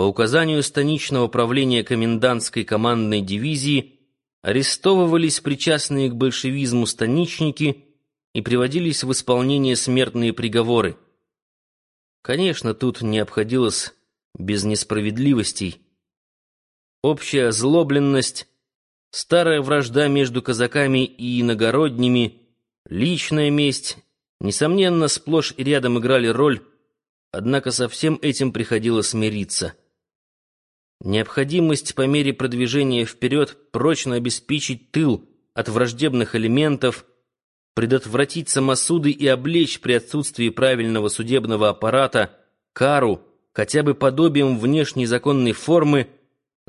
по указанию станичного правления комендантской командной дивизии арестовывались причастные к большевизму станичники и приводились в исполнение смертные приговоры. Конечно, тут не обходилось без несправедливостей. Общая озлобленность, старая вражда между казаками и иногородними, личная месть, несомненно, сплошь и рядом играли роль, однако со всем этим приходилось смириться. Необходимость по мере продвижения вперед прочно обеспечить тыл от враждебных элементов, предотвратить самосуды и облечь при отсутствии правильного судебного аппарата кару хотя бы подобием внешней законной формы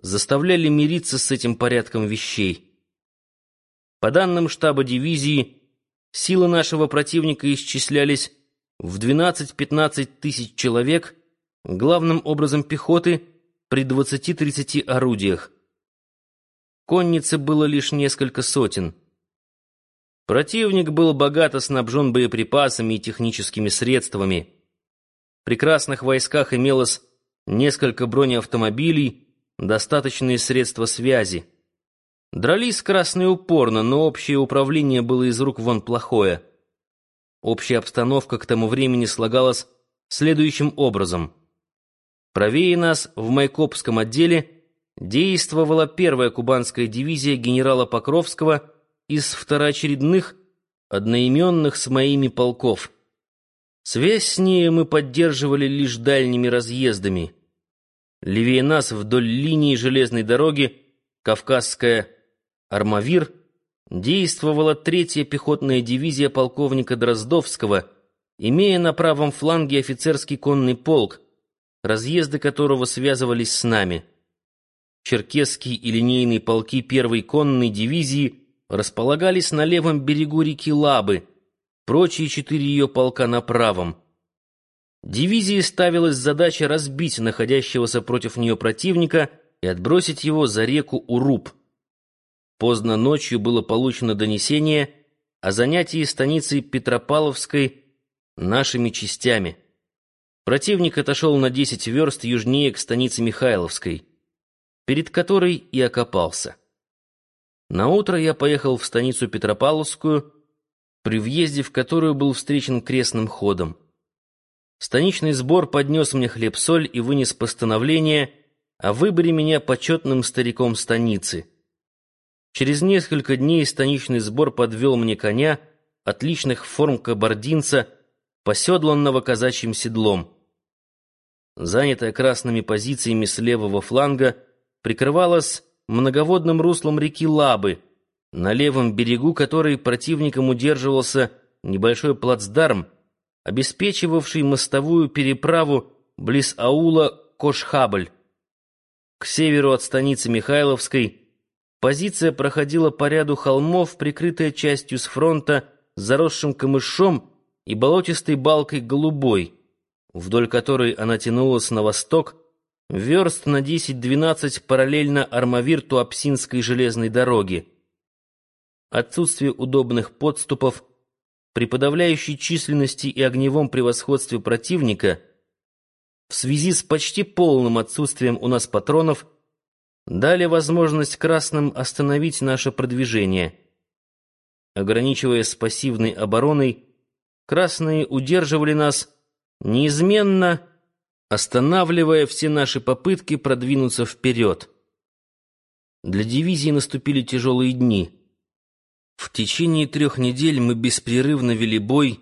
заставляли мириться с этим порядком вещей. По данным штаба дивизии, силы нашего противника исчислялись в 12-15 тысяч человек, главным образом пехоты — при 20-30 орудиях. Конницы было лишь несколько сотен. Противник был богато снабжен боеприпасами и техническими средствами. В прекрасных войсках имелось несколько бронеавтомобилей, достаточные средства связи. Дрались красные упорно, но общее управление было из рук вон плохое. Общая обстановка к тому времени слагалась следующим образом — Правее нас, в Майкопском отделе, действовала первая кубанская дивизия генерала Покровского из второочередных, одноименных с моими полков. Связь с ней мы поддерживали лишь дальними разъездами. Левее нас вдоль линии железной дороги Кавказская «Армавир» действовала третья пехотная дивизия полковника Дроздовского, имея на правом фланге офицерский конный полк, разъезды которого связывались с нами. Черкесский и линейные полки первой конной дивизии располагались на левом берегу реки Лабы, прочие четыре ее полка на правом. Дивизии ставилась задача разбить находящегося против нее противника и отбросить его за реку Уруб. Поздно ночью было получено донесение о занятии станицы Петропавловской нашими частями. Противник отошел на десять верст южнее к станице Михайловской, перед которой и окопался. Наутро я поехал в станицу Петропавловскую, при въезде в которую был встречен крестным ходом. Станичный сбор поднес мне хлеб-соль и вынес постановление о выборе меня почетным стариком станицы. Через несколько дней станичный сбор подвел мне коня, отличных форм кабардинца, поседланного казачьим седлом. Занятая красными позициями с левого фланга, прикрывалась многоводным руслом реки Лабы, на левом берегу которой противником удерживался небольшой плацдарм, обеспечивавший мостовую переправу близ аула Кошхабль. К северу от станицы Михайловской позиция проходила по ряду холмов, прикрытая частью с фронта заросшим камышом и болотистой балкой голубой, вдоль которой она тянулась на восток, верст на 10-12 параллельно Армавирту Апсинской железной дороги. Отсутствие удобных подступов при подавляющей численности и огневом превосходстве противника в связи с почти полным отсутствием у нас патронов дали возможность красным остановить наше продвижение. Ограничиваясь пассивной обороной, красные удерживали нас, неизменно останавливая все наши попытки продвинуться вперед. Для дивизии наступили тяжелые дни. В течение трех недель мы беспрерывно вели бой,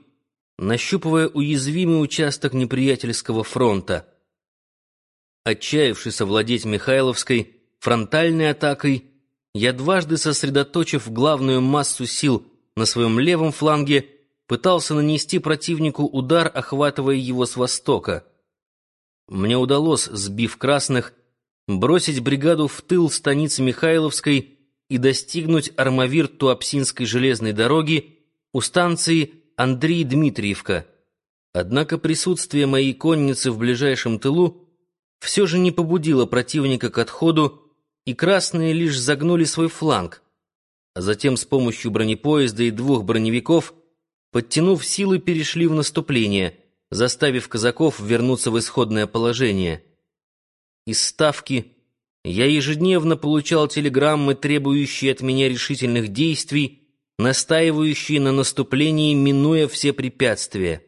нащупывая уязвимый участок неприятельского фронта. Отчаявшись овладеть Михайловской фронтальной атакой, я дважды сосредоточив главную массу сил на своем левом фланге, пытался нанести противнику удар, охватывая его с востока. Мне удалось, сбив красных, бросить бригаду в тыл станицы Михайловской и достигнуть армавир Туапсинской железной дороги у станции Андрей Дмитриевка. Однако присутствие моей конницы в ближайшем тылу все же не побудило противника к отходу, и красные лишь загнули свой фланг, а затем с помощью бронепоезда и двух броневиков подтянув силы, перешли в наступление, заставив казаков вернуться в исходное положение. из Ставки я ежедневно получал телеграммы, требующие от меня решительных действий, настаивающие на наступлении, минуя все препятствия.